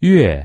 月